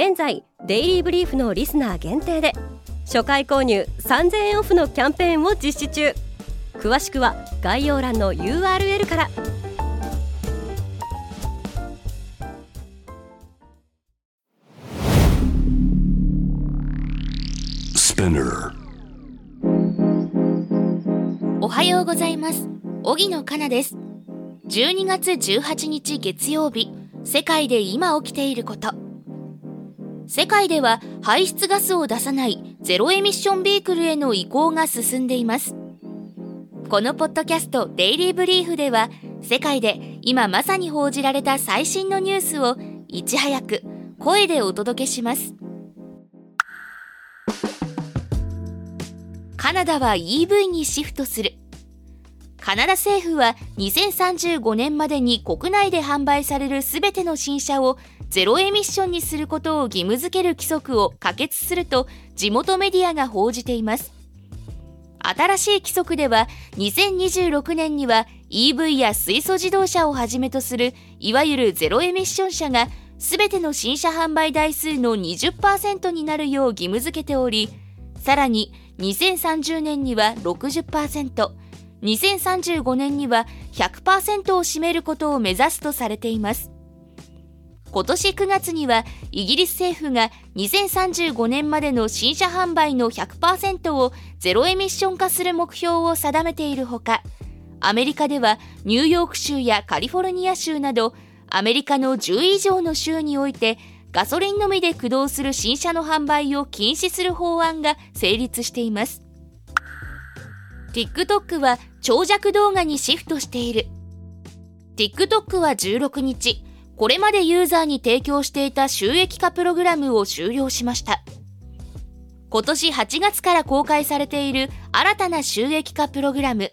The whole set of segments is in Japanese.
現在デイリーブリーフのリスナー限定で初回購入3000円オフのキャンペーンを実施中。詳しくは概要欄の URL から。おはようございます。荻野かなです。12月18日月曜日世界で今起きていること世界では排出ガスを出さないゼロエミッションビークルへの移行が進んでいます。このポッドキャストデイリーブリーフでは世界で今まさに報じられた最新のニュースをいち早く声でお届けします。カナダは EV にシフトする。カナダ政府は2035年までに国内で販売されるすべての新車をゼロエミッションにすることを義務付ける規則を可決すると地元メディアが報じています。新しい規則では2026年には EV や水素自動車をはじめとするいわゆるゼロエミッション車が全ての新車販売台数の20%になるよう義務付けておりさらに2030年には60% 2035年には100%を占めることを目指すとされています。今年9月にはイギリス政府が2035年までの新車販売の100%をゼロエミッション化する目標を定めているほかアメリカではニューヨーク州やカリフォルニア州などアメリカの10以上の州においてガソリンのみで駆動する新車の販売を禁止する法案が成立しています。TikTok は長尺動画にシフトしている。TikTok は16日。これまでユーザーに提供していた収益化プログラムを終了しました。今年8月から公開されている新たな収益化プログラム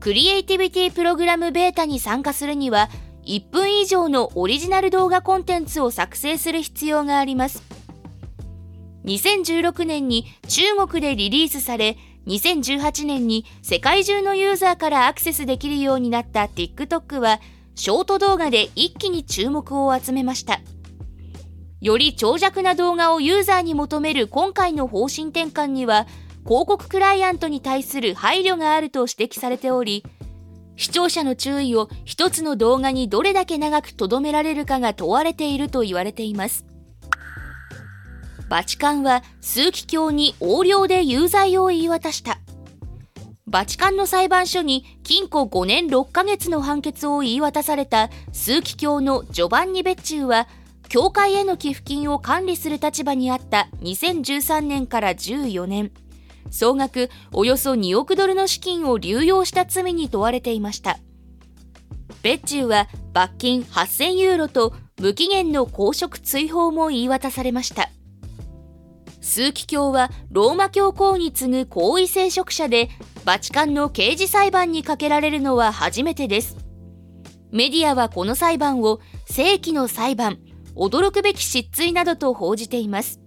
クリエイティビティプログラムベータに参加するには1分以上のオリジナル動画コンテンツを作成する必要があります。2016年に中国でリリースされ2018年に世界中のユーザーからアクセスできるようになった TikTok はショート動画で一気に注目を集めました。より長尺な動画をユーザーに求める今回の方針転換には広告クライアントに対する配慮があると指摘されており視聴者の注意を一つの動画にどれだけ長く留められるかが問われていると言われています。バチカンは枢機卿に横領で有罪を言い渡した。バチカンの裁判所に禁錮5年6ヶ月の判決を言い渡された枢機卿のジョバンニ・ベッチューは教会への寄付金を管理する立場にあった2013年から14年。総額およそ2億ドルの資金を流用した罪に問われていました。ベッチュは罰金8000ユーロと無期限の公職追放も言い渡されました。枢機卿はローマ教皇に次ぐ皇位聖職者でバチカンの刑事裁判にかけられるのは初めてです。メディアはこの裁判を世紀の裁判驚くべき失墜などと報じています。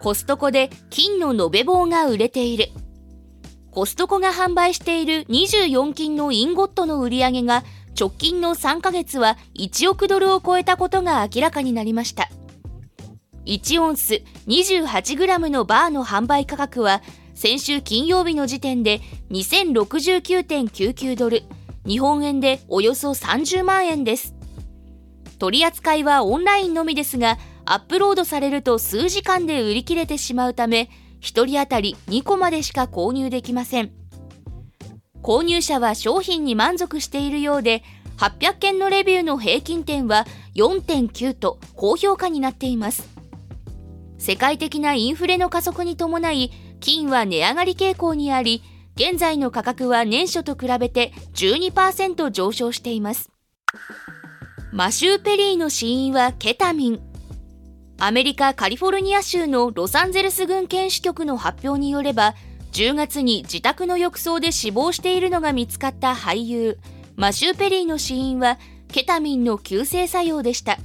コストコで金の延べ棒が売れている。コストコが販売している24金のインゴットの売り上げが直近の3ヶ月は1億ドルを超えたことが明らかになりました。1オンス 28g のバーの販売価格は先週金曜日の時点で2069.99ドル日本円でおよそ30万円です。取り扱いはオンラインのみですがアップロードされると数時間で売り切れてしまうため1人当たり2個までしか購入できません。購入者は商品に満足しているようで800件のレビューの平均点は4.9と高評価になっています。世界的なインフレの加速に伴い金は値上がり傾向にあり現在の価格は年初と比べて12%上昇しています。マシュー・ペリーの死因はケタミン。アメリカ・カリフォルニア州のロサンゼルス郡検視局の発表によれば10月に自宅の浴槽で死亡しているのが見つかった俳優マシュー・ペリーの死因はケタミンの急性作用でした。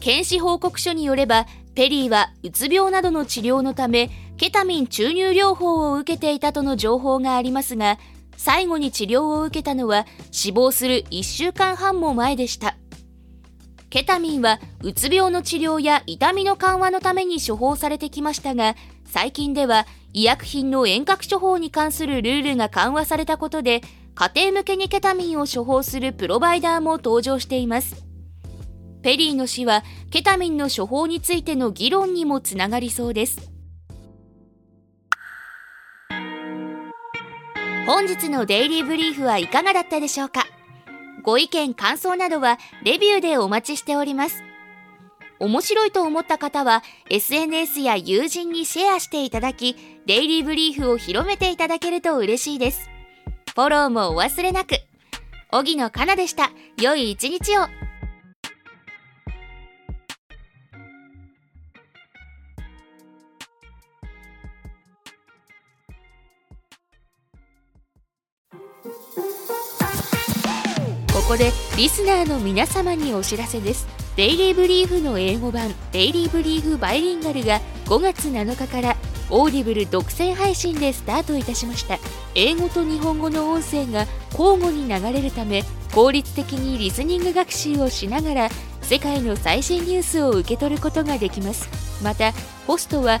検視報告書によればペリーはうつ病などの治療のためケタミン注入療法を受けていたとの情報がありますが最後に治療を受けたのは死亡する1週間半も前でした。ケタミンはうつ病の治療や痛みの緩和のために処方されてきましたが最近では医薬品の遠隔処方に関するルールが緩和されたことで家庭向けにケタミンを処方するプロバイダーも登場しています。ペリーの死はケタミンの処方についての議論にもつながりそうです。本日のデイリーブリーフはいかがだったでしょうか？ご意見感想などはレビューでお待ちしております。面白いと思った方は SNS や友人にシェアしていただきデイリーブリーフを広めていただけると嬉しいです。フォローもお忘れなく。荻野かなでした。良い一日を。ここでリスナーの皆様にお知らせです。デイリーブリーフの英語版デイリーブリーフバイリンガルが5月7日からオーディブル独占配信でスタートいたしました。英語と日本語の音声が交互に流れるため効率的にリスニング学習をしながら世界の最新ニュースを受け取ることができます。またホストは